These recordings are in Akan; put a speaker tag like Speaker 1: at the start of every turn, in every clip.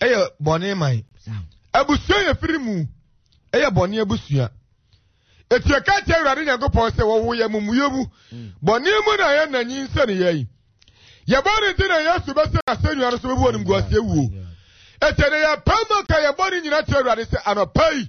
Speaker 1: ɛyɛ bɔne man abusua yɛ firi mu ɛyɛ bɔne abusua eti ɛka kyerɛ awurade nyankopɔn sɛ wɔwo yɛ mumuyɛ mu mm. bɔne mu na yɛ na nyin sɛ ne yɛ yi yɛbɔ ne nti na yesu bɛsɛ asɛnnua no so bɛbu ɔnimguaseɛ wuo ɛkyɛ ne yɛpɛ ma ka yɛbɔ ne nyina kyerɛ awurade sɛ anɔpa yi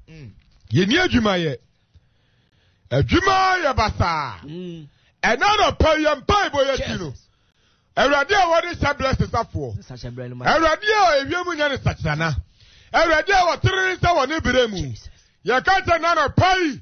Speaker 1: mm. yɛni adwuma yɛ adwuma yɛ basaa mm.
Speaker 2: ɛna nɔpa yɛ mpaebɔ yɛti
Speaker 1: no awurade a wɔde hyɛ
Speaker 2: berɛ
Speaker 1: sesafoɔ
Speaker 2: awurade a
Speaker 1: ɛwia mu nya ne sakyerana awurade a wɔtere ne nsa wɔ ne berɛ mu yɛka sɛ na nɔpa yi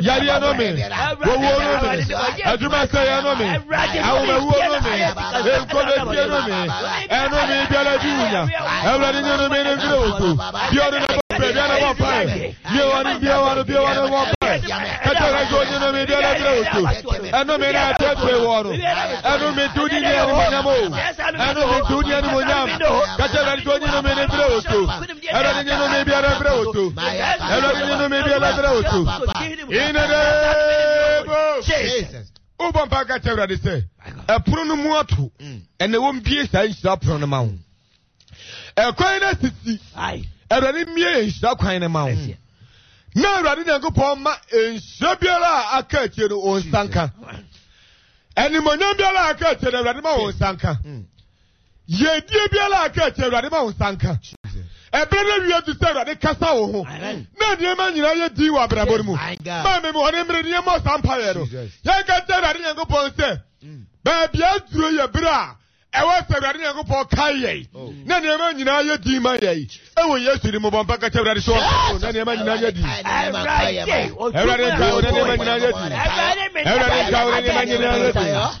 Speaker 1: yareɛ no me wɔwuo no me adwuma
Speaker 2: sɛeɛ no
Speaker 3: me
Speaker 2: awomawuo no
Speaker 1: me nkɔdɔtie no me ɛno me biara bi wunya awurade nyɛ no me no mfiri wo so biɔno na bɔbrɛ biara bɔ pae biowa no biowa no biowa no bɔ pae ɛtɛ ka sɛ ɔnye no me biara mfiri wo so ɛno me na ɛtɛtwe wɔ no ɛno me nti wodi ne animonyam o ɛno me nti wodi animonyam ka sɛ awurade sɛ ɔnye no me no mfiri wo so Eradi ni no mi bi ala bere oto. Eradi ni no mi bi ala bere oto. Ine de bo. Jesus. Ubo mpa ka kyerɛ Awurade sɛ ɛpono no mu ato ɛna mm. wɔn bie saa nhyira pono no ma wo ɛkwan no asisi Awurade mmie yɛ nhyira kwan no ma wo na Awurade Nyankopɔn ma nhyira biara a aka akyire no wɔn nsa nka ɛnimonyam biara a aka akyire no Awurade ma wɔn nsa nka. Mm. Yiedie biara a ka akyi Awurade ma wo nsa nka. Ɛberɛ no awie adu sɛ Awurade kasa wo ho na nneɛma nyinaa yɛ din wɔ abrabɔ no mu. Ma me mu ɔne mmere ne yɛmmɔ saa mpaeɛ no. Yɛnka kyerɛ Awurade Nyankopɔn sɛ baabi aduro yɛ berɛ a ɛwɔ sɛ Awurade Nyankopɔn kae yɛn oh. na nneɛma nyinaa yɛ din ma yɛn ɛwɔ Yesu ne mmɔbɔ mpa nka kyerɛ Awurade sɛ ɔkae na nneɛma nyinaa yɛ din. Awurade kae na nneɛma nyinaa yɛ din. Awurade kae na nneɛma nyinaa yɛ din.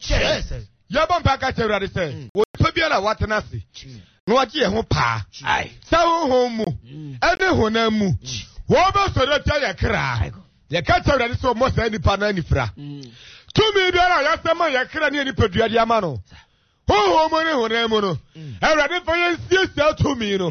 Speaker 1: Kyerɛ
Speaker 3: sɛ,
Speaker 1: yɛbɔ mpae ka kyerɛ Awurade sɛ, mm. wɔ nipa biara a watena ase na wagye yɛn ho paa sɛ honhom mu mm. ɛne honam mu wɔbɛsɔre atia yɛ kra yɛka kyerɛ Awurade sɛ ɔmmɔ saa nipa no anifira mm. tumi biara a yɛasɛ ma yɛ kra ne yɛ nipadua de ama no honhom mu ne honam mu no Awurade fa yɛn siesie tumi no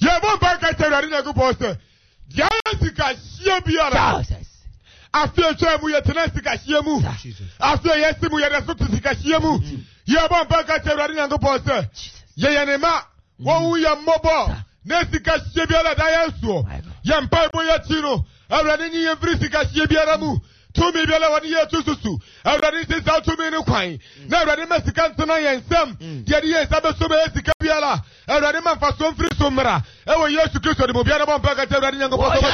Speaker 1: Yɛ bɔ mpa nka kyɛ Awurade Nyankopɔn sɛ, Deɛ ayɛ sika hyeɛ biara, afei ɛtwa mu yɛtena sika hyeɛ mu, afei yɛsi mu yɛda so te sika hyeɛ mu. Yɛ bɔ mpa nka kyɛ Awurade Nyankopɔn sɛ, Yɛyɛ ne ma, wɔn hu yɛ mmɔbɔ, na sika hyeɛ biara da yɛn soɔ. Yɛ mpaebɔ yɛ akyi no, Awurade nyi yɛn firi sika hyeɛ biara mu. tumi biara a wɔde yɛ tu susu awurade nti saa tumi no kwan na awurade ma sika ntena yɛn nsam mm. deɛ de yɛ nsa bɛso bɛyɛ sika biara awurade ma mfasoɔ mfiri so mmara ɛwɔ yesu kristo de mu biara bɔ mpa kata awurade nyankopɔn sɛ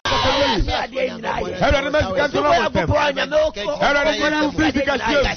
Speaker 1: awurade ma sika ntena wɔ nsɛm awurade ma mfiri sika hyɛm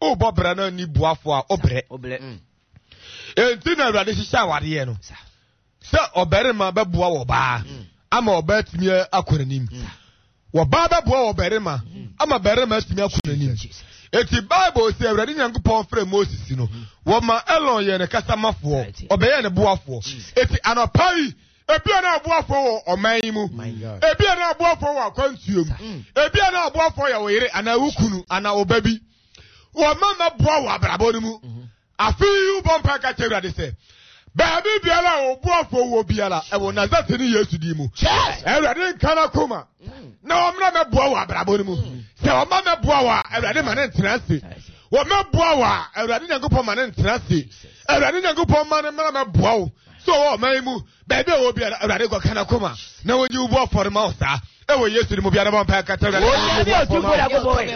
Speaker 1: O bɔ bra na ni boafo a ɔbrɛ. Mm. Enti na Awurade hyehyɛ awadeɛ no sɛ ɔbarima bɛboa wɔ baa mm. ama ɔbaa atumi akɔ n'anim. Mm. Wɔ baa bɛboa wɔ barima ama barima atumi akɔ n'anim. Eti Bible sɛ Awurade Nyankopɔn frɛ Moses no, wɔma Elon yɛ ne kasamafoɔ, ɔbɛyɛ ne boafoɔ. Eti anɔpa yi Ebia na aboafoɔ wɔ ɔman yi mu. Ebia na aboafoɔ wɔ akwantuo mu. Mm. Ebia na aboafoɔ yɛ wo yere anaa wo kunu anaa wo ba bi. Wɔma mɛboa wɔ abrabɔ no mu. Mm-hmm. Afei yi wobɔ mpa ka kyɛ Awurade sɛ baabi biara a ɔboafoɔ wɔ biara ɛwɔ Nasaretni Yesu din mu. Awurade nka no akoma. na wɔmmra mɛboa wɔ abrabɔ no mu sɛ wɔma mɛboa wɔ a awurade ma ne ntena ase wɔmɛboa wɔ a awurade nyankopɔn ma ne ntena ase awurade nyankopɔn ma ne mmra mɛboa wo sɛ ɔwɔ ɔman yi mu baabi a wɔwɔ biara awurade kɔka no koma na wɔnyi wo boafoɔ no ma wo saa ɛwɔ yesu no mu biara bɔ mpae kata awurade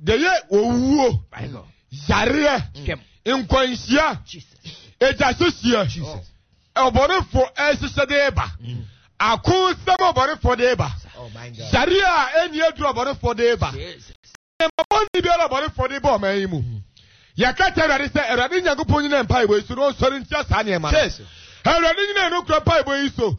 Speaker 2: Deɛ yɛ
Speaker 1: owuo, yareɛ, nkwanhyia, agyasosie, ɔbɔnefo ɛhyehyɛ de ba, mm. akonsɛm ɔbɔnefo de ba,
Speaker 3: oh
Speaker 1: yareɛ a ɛni aduro ɔbɔnefo de ba, ɛmabɔne biara ɔbɔnefo de ba ɔman yi mu. Mm. Yɛka kyɛ Awurade sɛ Awurade Nyankopɔn nyina mpaebɔ yi so na ɔnsɔre ntia saa nneɛma no. Awurade nyina no kura mpaebɔ yi so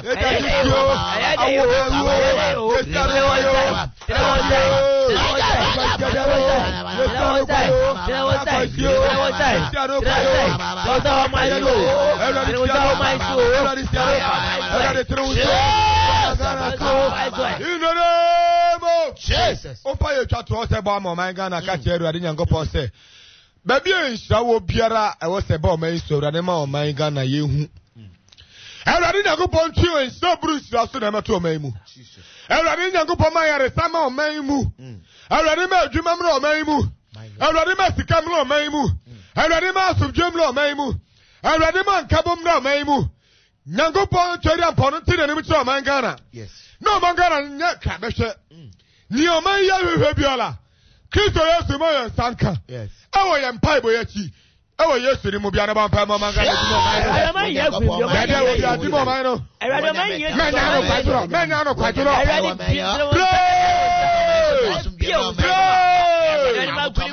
Speaker 3: Jesus.
Speaker 1: Opa yɛ twa to ɔsɛ bɔ ama ɔman Ghana ka kyerɛ Awurade Nyankopɔn sɛ Baabi a nhyira wɔ biara ɛwɔ sɛ ɛba ɔman yi so awurade ma ɔman Ghana yɛhu mm. awurade nyankopɔn ntwe wɔ nhyira buru nhyira so na ɛmɛto ɔman yi mu awurade nyankopɔn ma yaresa ma ɔman yi mu mm. awurade ma adwuma mmra ɔman yi mu awurade ma sika mmra ɔman yi mu mm. awurade ma asomdwe mmra ɔman yi mu awurade ma nkabɔ mmra ɔman yi mu Nyankopɔn twɛdeampɔ no te n'anim kyerɛ ɔman Ghana na ɔman Ghana no nyɛ ka bɛhwɛ mm. nea ɔman yi ahwehwɛ biara Kristo Yesu ma yɛn nsa nka ɛwɔ yɛn mpaebɔ yɛ akyi ɛwɔ Yesu ne mu bia ne bɔ mpae ma ɔman Ghana ti ma ɔman no dɛdɛ wɔ bi ati ma ɔman no mɛnya no kwadworɔ mɛnya no kwadworɔ pray pray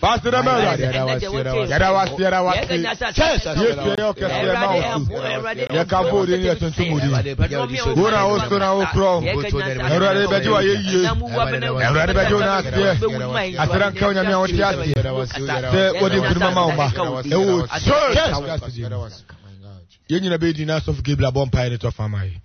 Speaker 1: Pastor Dame Awurade.
Speaker 3: Yɛda wase yɛda wase. Yɛda wase yɛda wase.
Speaker 1: Yesu yɛ ɔkɛseɛ ma wo so. Yɛka bɔ odi ne yɛtontom odi. Wo na wo so na wo korɔ. Awurade bɛgye wa yɛ yie. Awurade bɛgye wo na aseɛ. Asera nka wo nyame a wote aseɛ. Sɛ wode nkunuma ma wo ma. Ɛwɔ Jesus. Yɛn nyina bɛdi na asɔfo Gabriel abɔ mpaeɛ de tɔ fa ma yɛ.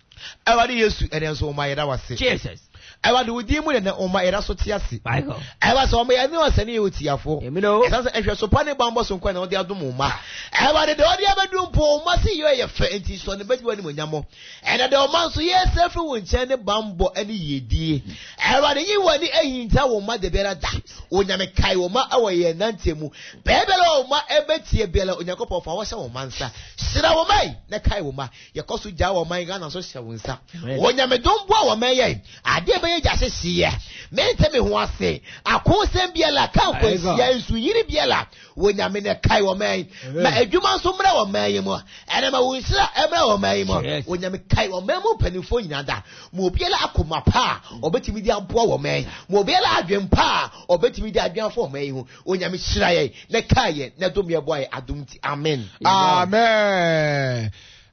Speaker 3: Awurade Yesu, ɛnɛ nso wɔma yɛda wase.
Speaker 2: Jesus.
Speaker 3: Awurade wo din mu na nɛ wɔma yɛda so te ase.
Speaker 2: Bible.
Speaker 3: Awurade sɛ wɔma yɛne ɔsɛ ne yɛ otiafo.
Speaker 2: Amen o.
Speaker 3: Ɛsan sɛ ɛhwɛ so pa ne bambɔ so nkwa na wɔde adom wɔn ma. Awurade de wɔde abɛdu mpo wɔn ma se yɛ yɛ fɛ nti sɔ ne bɛdi wɔn animonyam. Ɛnɛ de wɔma nso yɛ sɛ firi wɔn nkyɛn ne bambɔ ne yiedie. Awurade yi wɔn ani ahinta wɔn ma da biara da. Onyame kae wɔn ma ɛwɔ yɛn nante mu. Baabiara a wo mma bɛtie biara, Onyankopɔn fa wɔhyɛ wo mma nsa. Hyira wo mma yi na kae wo mma. Yɛkɔ so gyaa wɔn man Ghana nso hyɛ wo nsa. Wɔ nyamedom boa wɔn mma yɛn. Adeɛ a ɛbɛyɛ gya hyehyeɛ. Mente me ho ase. Akonsɛm biara, ka nkwanhyia, nsunyini biara. Wɔ nyame na kae wɔn mma yi. Ma adwuma nso mmra wɔn mma yi mu. Ɛna ma wo nhyira mmra wɔn mma yi mu.
Speaker 2: Wɔ
Speaker 3: nyame kae wɔn mma mu mpanimfoɔ nyinaa da. Ma obiara akoma pa a ɔbɛtumi de aboa wɔn mma yi. Ma obiara adwen pa a ɔbɛtumi de adwen afa wɔn mma yi ho. Onyame hyira yɛn na ɛkaa yɛn na ɛdom yɛn boa yɛn adom nti. Amen.
Speaker 1: Amen.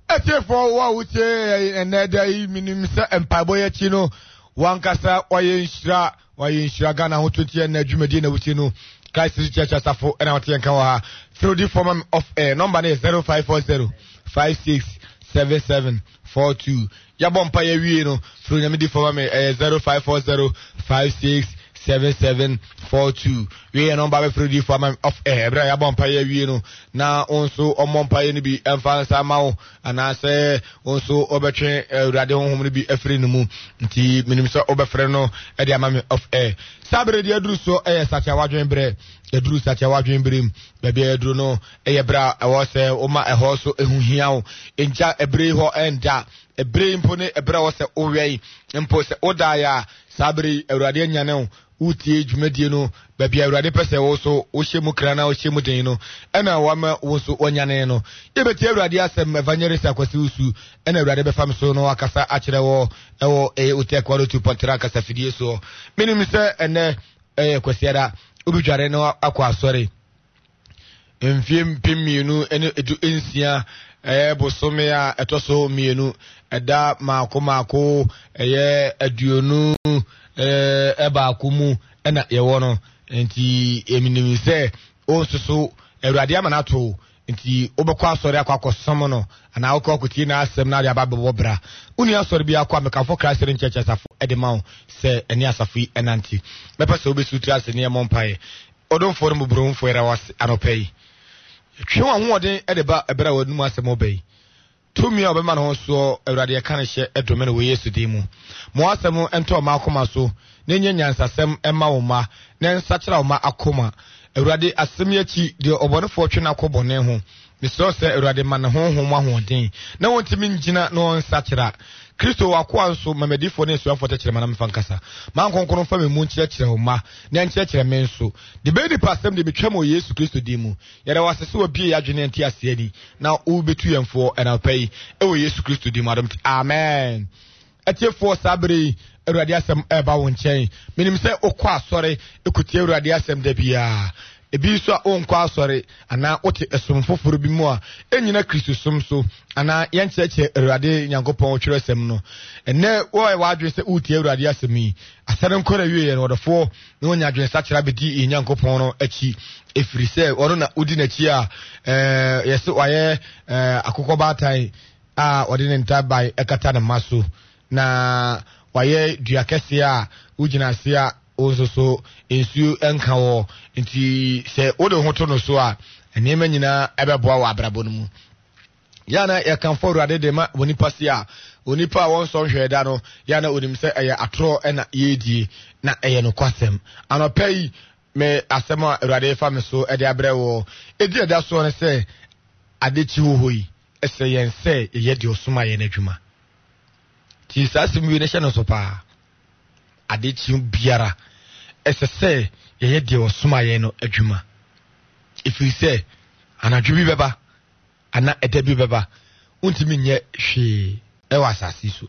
Speaker 1: Atiefo wo a wotie yɛn ɛnnɛ da yi, menim sɛ mpaebɔ yɛ akyi no, wankasa wayɛ nhyira, wayɛ nhyira Ghana ho tonti yɛn na dwumadie na wotie no. Christ City Church asafo ɛna wɔte yɛn ka wɔ ha. Fɛrɛdi fɔma off air, nɔmba no yɛ 0540 5677 four two yɛabɔ mpa yɛ wie no firi onyame di fama me ɛyɛ zero five four zero five six seven seven four two wie yɛ nɔmba bɛfiri di fama me ɔf ɛɛ ɛberɛ a yɛabɔ mpa yɛ wie no na wo nso ɔmmɔ mpa yɛ no bi ɛmfa nsa ma wo anaasɛ wo nso ɔbɛtwe eh, awurade honhom no bi afiri no mu nti menim sɛ wobɛfrɛ no ɛde ama me ɔf ɛɛ saa berɛ deɛ aduru so ɛyɛ sakyɛ wadwen berɛ aduru sakyɛ wadwen berɛ mu baabi a aduru no Ɛyɛ bere a ɛwɔ sɛ woma ɛhɔ so ehu hia wo. Ngya bere yi hɔ nda. Bere yi mpo ne bere a ɛwɔ sɛ wowɛn. Mpo sɛ wodae a, saa bere yi Awurade anyane wo. Woretie dwumadie no baabi a Awurade pɛ sɛ wo nso wohyɛ mu kra na wohyɛ mu den no, ɛna wama wo nso woanyane no. Yɛbɛtie Awurade asɛm. Evangelist Akwasi Usu na Awurade bɛfa me so na wakasa akyerɛ wɔ ɛwɔ ɛyɛ Otek 102.3 akasa fidie soɔ. Menim sɛ ɛnɛ ɛyɛ kwasiada, wobɛdware na wakɔ asɔre. Mfeɛ mpem mmienu ne du nsia yɛ bosome a ɛtɔ so mmienu, ɛda mmaako mmaako, ɛyɛ aduonu baako mu na yɛwɔ no. Nti menim sɛ wo nso so Awurade ama no ato wo, nti wobɛkɔ asɔre akɔ akɔsom no anaa wokɔ akɔtie n'asɛm na wode aba bɛbɔ bra. Wonni asɔre biara kɔ a mekamfo Christ City Church asafo de ma wo sɛ ɛne asafo yi ɛnante. Mɛpɛ sɛ wobɛsi wo tiri ase ne yɛmmɔ mpaeɛ. Ɔdomfoɔ no mmɔborɔhunfoɔ yɛda wo ase anɔpa yi. Yɛtwe w'ahoɔden de ba ɛberɛ a w'anom asɛm ɔba yi. Tumi a ɔbɛma ne ho soɔ, Awurade yɛka no hyɛ ɛdome no wɔ Yesu din mu. Ma w'asɛm ntɔ ɔma akoma so na ɛnyɛ nyansasɛm mma wo mma na ɛnsakyera ɔma akoma. Awurade, asɛm yi akyi, deɛ ɔbɔnefoɔ twe no akɔ bɔne ho, Mesrɛ wo sɛ Awurade ma ne honhom mu ahoɔden na ɔntumi ngyina na ɔnsakyera. Kristo w'akoa nso, ma m'adifoɔ ne asuafoɔ tɛkyerɛma na memfa nkasa. Ma nkronkron mfa me mu nkyerɛkyerɛ wo mma na nkyerɛkyerɛ me nso. De bɛyɛ nipa asɛm deɛ metwam wɔ Yesu Kristo din mu. Yɛda wo ase sɛ wabue yɛn adwene ne yɛn nteaseɛ ani na worebɛtu yɛn foɔ anɔpa yi wɔ Yesu Kristo din mu. Adom te. Amen. Atiefoɔ, saa berɛ yi Awurade asɛm reba wo nkyɛn. Menim sɛ wokɔ asɔre kɔtie Awurade asɛm da biara. Ebi nso a wonkɔ asɔre anaa wote ɛsom foforɔ bi mu a ɛnnyina Kristosom so anaa yɛnkyerɛkyerɛ Awurade Nyankopɔn twerɛsɛm no. Ɛnnɛ woayɛ w'adwene sɛ woretie Awurade asɛm yi. Asɛm no nkɔ n'awieeɛ no ɔdɔfoɔ na wanya adwenesakyera bɛdi yɛn Nyankopɔn no akyi ɛfiri sɛ ɔno na wodi n'akyi a, ɛɛ, yɛse wayɛ ɛɛ, akokɔbaatan. a ɔde ne ntaban kata ne mma so, na wayɛ dua kɛseɛ a wogyina ase a wo nso so nsuo nka wɔ. Nti sɛ wode wo ho to no so a, nneɛma nyinaa ɛbɛboa wɔ abrabɔ no mu. Yɛ a na yɛkamfo Awurade de ma onipa si a onipa a wɔnsɔ nhwɛɛ da no, yɛ a na onim sɛ ɛyɛ atorɔ na yɛredie, na ɛyɛ nokwasɛm. Anɔpa yi, me asɛm a Awurade fa me so de abrɛ wɔ, ɛdi ɛda soɔ ne sɛ, Ade kyi wɔ hɔ yi. Ɛsɛ yɛn sɛ yɛyɛ deɛ ɔsomaa yɛn adwuma. Tie saa asɛm wie no hyɛ no so paa. Ade kye biara, ɛsɛ sɛ yɛyɛ deɛ ɔsomaa yɛn no adwuma. Ɛfiri sɛ, anadwo bi bɛba, ana ɛda bi bɛba, wontumi nyɛ hwee ɛwɔ asase so.